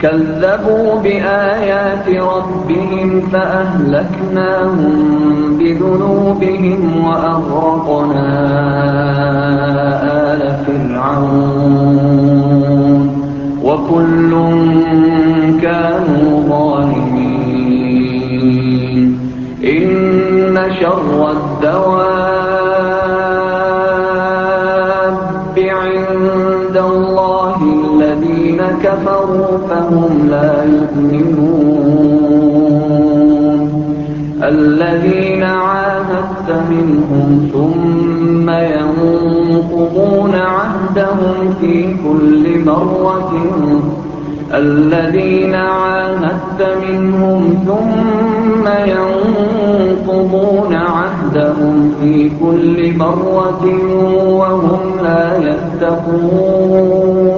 كَذَّبُوا بِآيَاتِ رَبِّهِمْ فَأَهْلَكْنَاهُم بِذُنُوبِهِمْ وَأَغْرَقْنَا آلَ فِرْعَوْنَ ۚ وَكُلٌّ كَانُوا ظَالِمِينَ. إِنَّ شَرَّ الدَّوَابِّ كَفَرُوا فَهُمْ لَا يُؤْمِنُونَ. الَّذِينَ عَاهَدتَّ مِنْهُمْ ثُمَّ يَنقُضُونَ عَهْدَهُمْ فِي كُلِّ مَرَّةٍ. وَهُمْ لَا يَتَّقُونَ.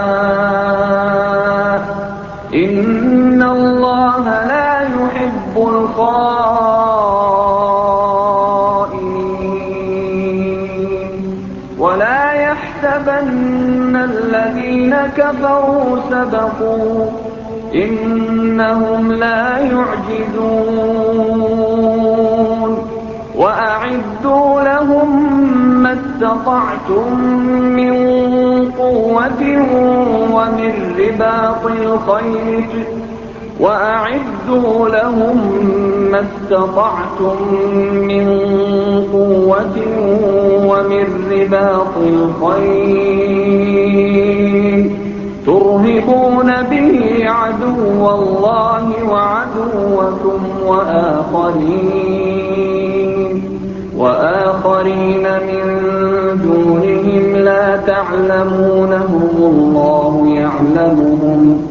ۚ يُحِبُّ الْخَائِنِينَ وَلَا يَحْسَبَنَّ الَّذِينَ كَفَرُوا سَبَقُوا ۚ إِنَّهُمْ لَا يُعْجِزُونَ. وَأَعِدُّوا لَهُم مَّا اسْتَطَعْتُم مِّن قُوَّةٍ وَمِن رِّبَاطِ الْخَيْلِ تُرْهِبُونَ بِهِ عَدُوَّ اللَّهِ وَعَدُوَّكُمْ وَآخَرِينَ مِن دُونِهِمْ لَا تَعْلَمُونَهُمُ اللَّهُ يَعْلَمُهُمْ ۚ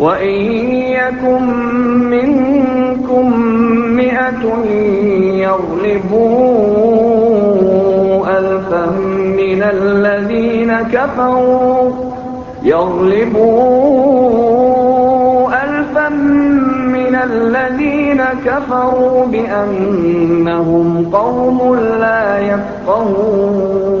وإن يكن منكم مئة يغلبوا ألفا من الذين كفروا يغلبوا ألفا من الذين كفروا بأنهم قوم لا يفقهون.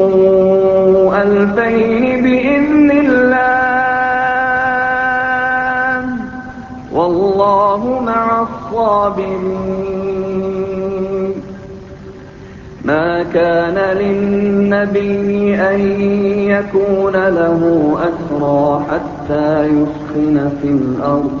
ألفين بإذن الله. والله مع الصابرين. ما كان للنبي أن يكون له أسرى حتى يسخن في الأرض.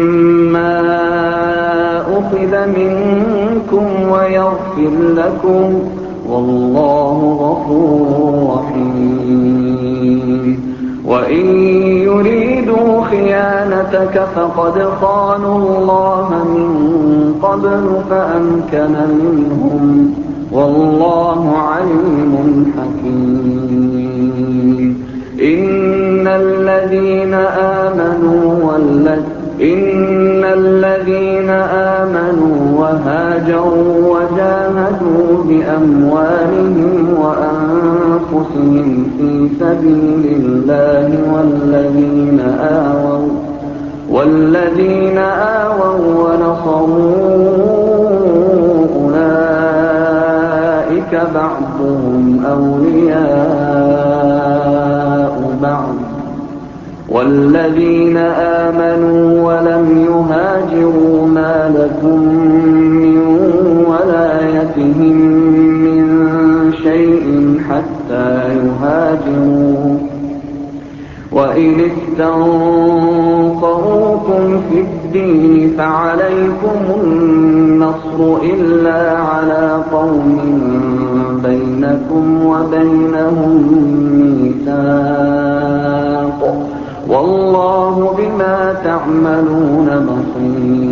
أخذ منكم ويغفر لكم والله غفور رحيم. وإن يريدوا خيانتك فقد خانوا الله من قبل فأمكن منهم. والله عليم حكيم. إن الذين آمنوا والذين إن الذين آمنوا وهاجروا وجاهدوا بأموالهم وأنفسهم في سبيل الله والذين آووا والذين آووا ونصروا أولئك بعضهم أولياء بعض والذين آمنوا ولم يهاجروا ما لكم ولايتهم من شيء حتى يهاجروا. وإن استنصروكم في الدين فعليكم النصر إلا على قوم بينكم وبينهم ميثاق. والله بما تعملون بصير.